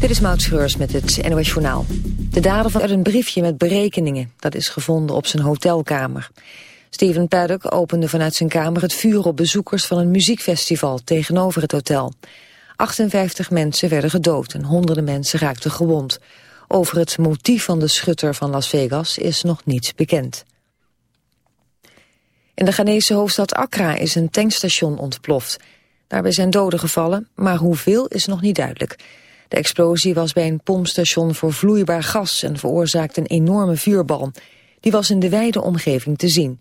Dit is Maud Schreurs met het NOS Journaal. De dader van een briefje met berekeningen. Dat is gevonden op zijn hotelkamer. Steven Paddock opende vanuit zijn kamer het vuur op bezoekers van een muziekfestival tegenover het hotel. 58 mensen werden gedood en honderden mensen raakten gewond. Over het motief van de schutter van Las Vegas is nog niets bekend. In de Ghanese hoofdstad Accra is een tankstation ontploft. Daarbij zijn doden gevallen, maar hoeveel is nog niet duidelijk. De explosie was bij een pompstation voor vloeibaar gas en veroorzaakte een enorme vuurbal. Die was in de wijde omgeving te zien.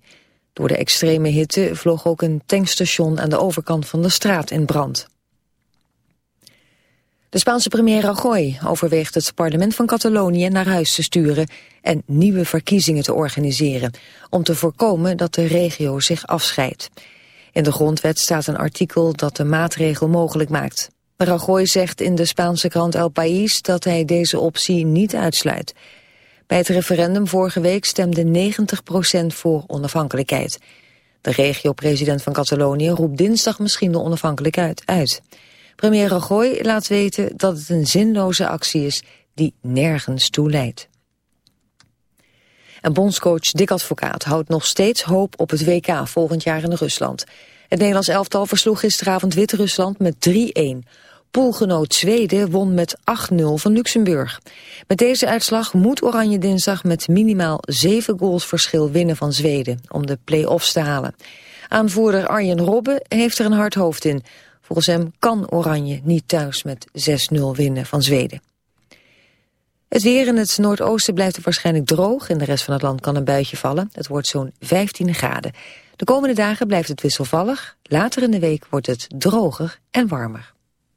Door de extreme hitte vloog ook een tankstation aan de overkant van de straat in brand. De Spaanse premier Rajoy overweegt het parlement van Catalonië naar huis te sturen en nieuwe verkiezingen te organiseren, om te voorkomen dat de regio zich afscheidt. In de grondwet staat een artikel dat de maatregel mogelijk maakt. Rajoy zegt in de Spaanse krant El País dat hij deze optie niet uitsluit. Bij het referendum vorige week stemde 90% voor onafhankelijkheid. De regio-president van Catalonië roept dinsdag misschien de onafhankelijkheid uit. Premier Rajoy laat weten dat het een zinloze actie is die nergens toe leidt. En bondscoach Dick Advocaat houdt nog steeds hoop op het WK volgend jaar in Rusland. Het Nederlands elftal versloeg gisteravond Wit-Rusland met 3-1. Poolgenoot Zweden won met 8-0 van Luxemburg. Met deze uitslag moet Oranje dinsdag met minimaal 7 goals verschil winnen van Zweden om de play-offs te halen. Aanvoerder Arjen Robben heeft er een hard hoofd in. Volgens hem kan Oranje niet thuis met 6-0 winnen van Zweden. Het weer in het noordoosten blijft het waarschijnlijk droog. In de rest van het land kan een buitje vallen. Het wordt zo'n 15 graden. De komende dagen blijft het wisselvallig. Later in de week wordt het droger en warmer.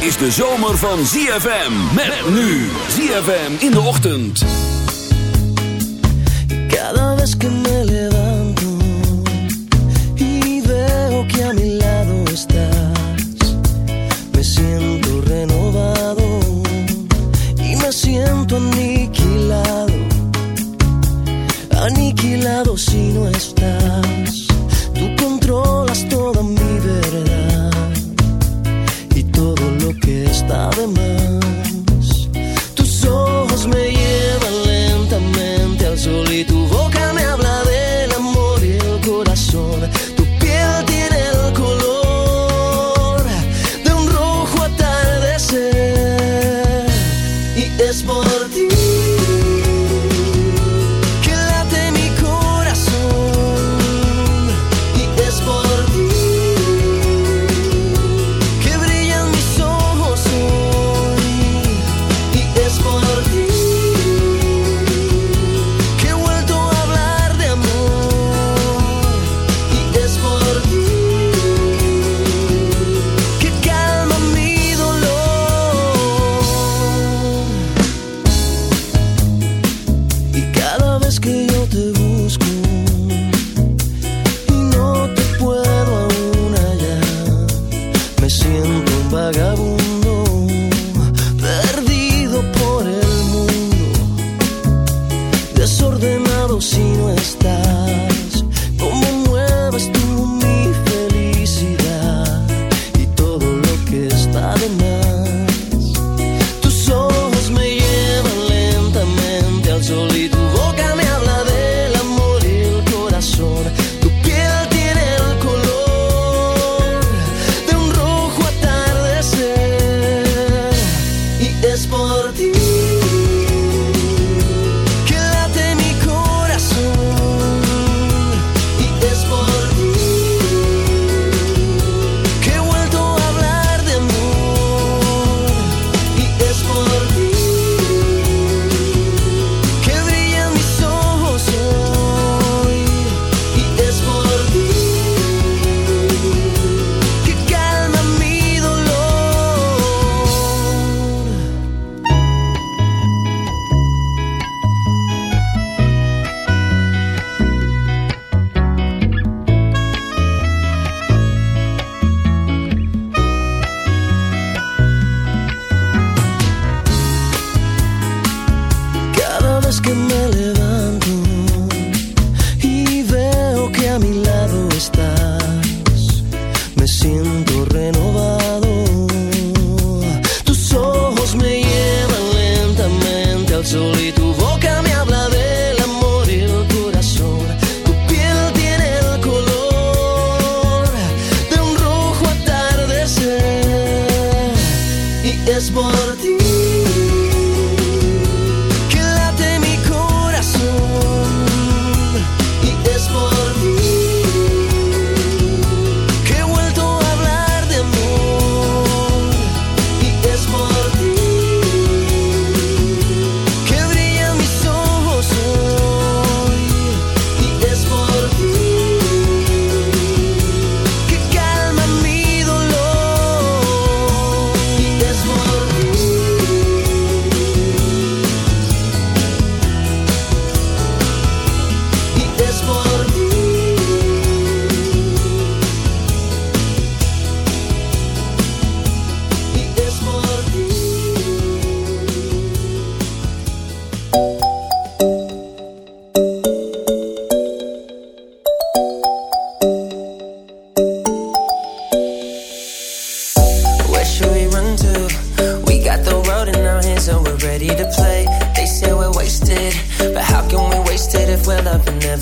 Is de zomer van ZFM. Met nu ZFM in de ochtend. Cada vez que me levanto y veo que a mi lado estás, me siento renovado y me siento aniquilado, aniquilado si no estás.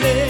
Nestlé.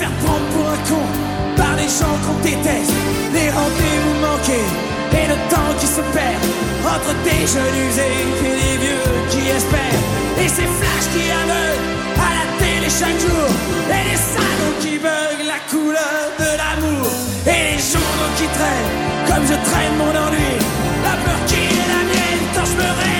faire prendre pour un con par les gens qu'on déteste. Les rendez-vous manqués et le temps qui se perd entre des jeunes usés et des vieux qui espèrent. Et ces flashs qui aveuglent à la télé chaque jour. Et les salons qui beuglent la couleur de l'amour. Et les journaux qui traînent comme je traîne mon ennui. La peur qui est la mienne quand je me réveille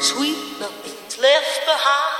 sweet nothing's left behind.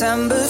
September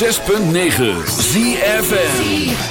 6.9 ZFN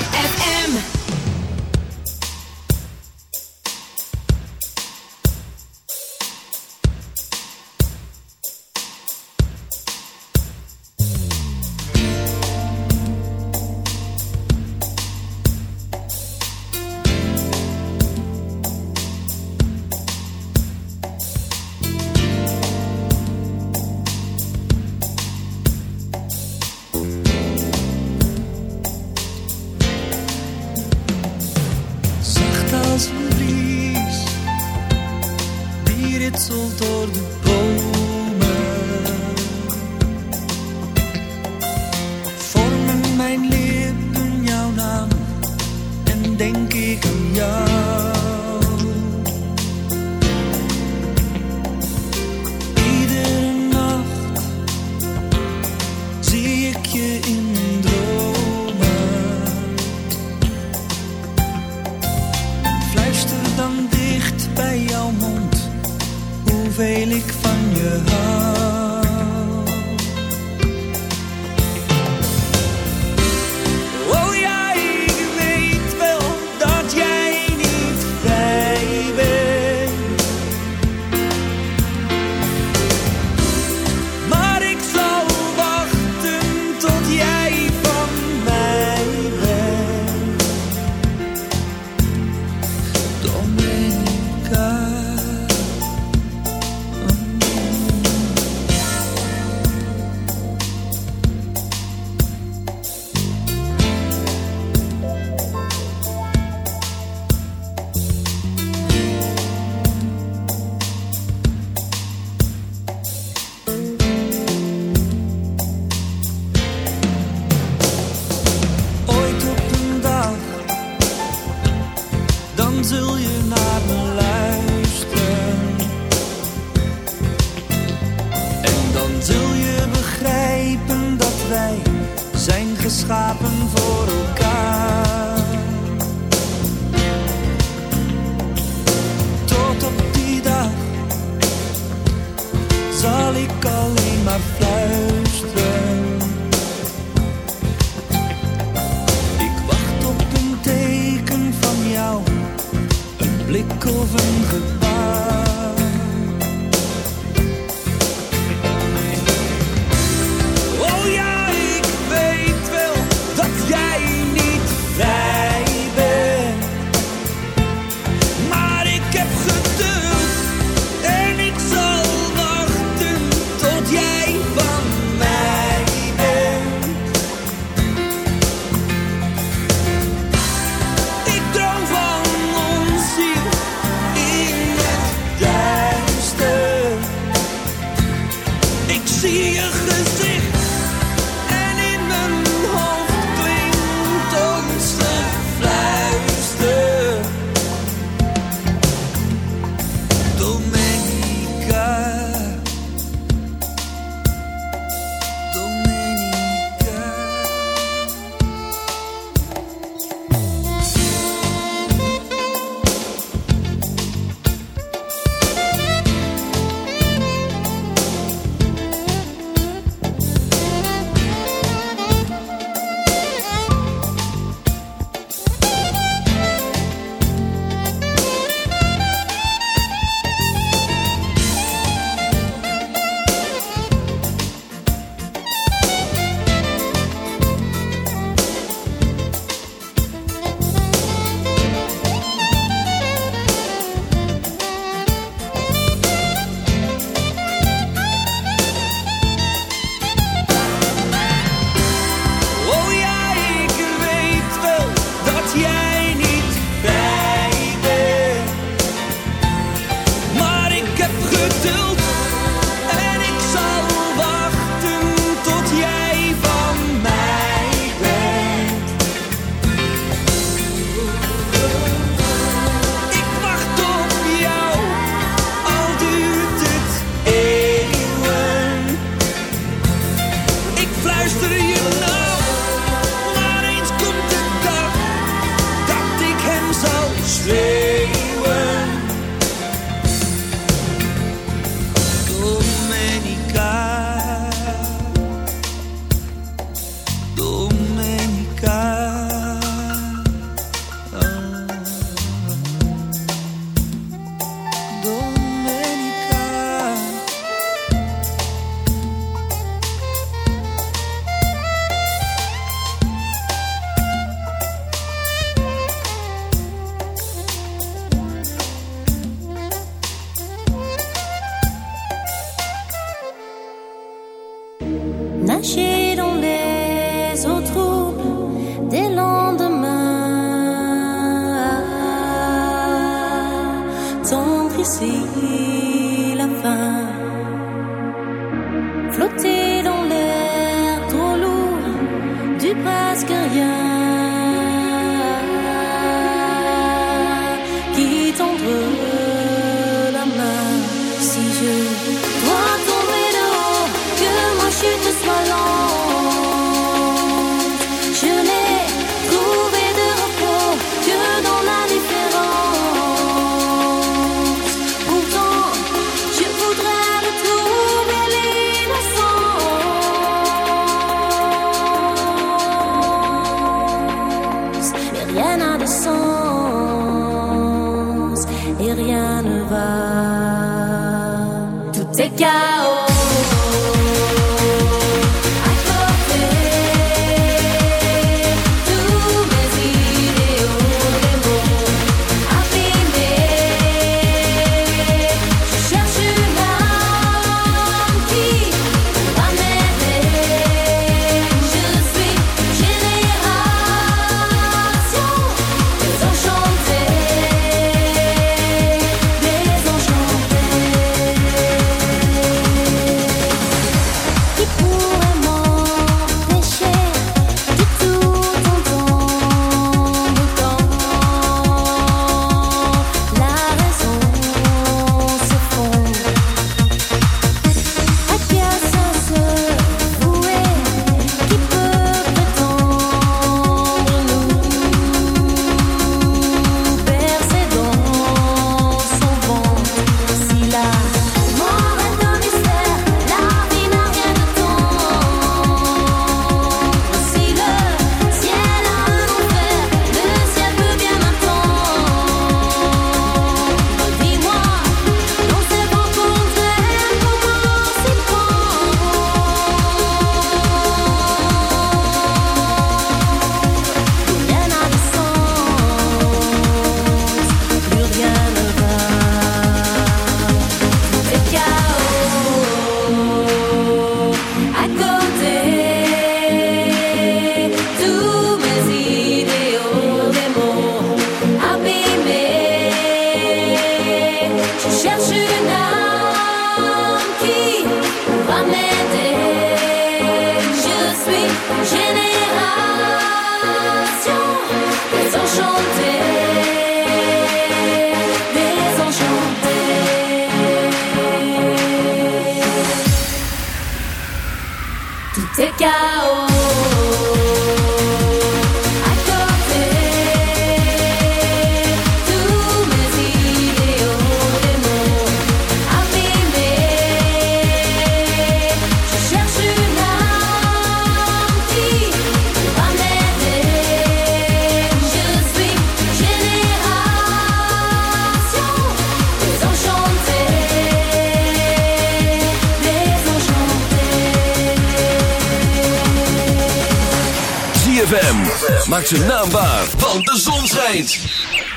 Maak zijn naam waar, want de zon schijnt.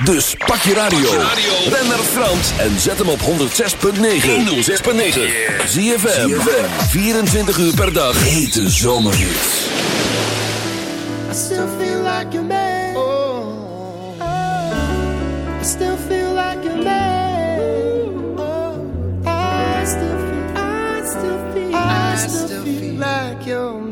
Dus pak je radio. Ben naar Frans en zet hem op 106.9. 106.9. ZFM. 24 uur per dag. Hete zomerhits. I still feel like a man. I still feel like a man. Feel, I still feel, I still feel like your man.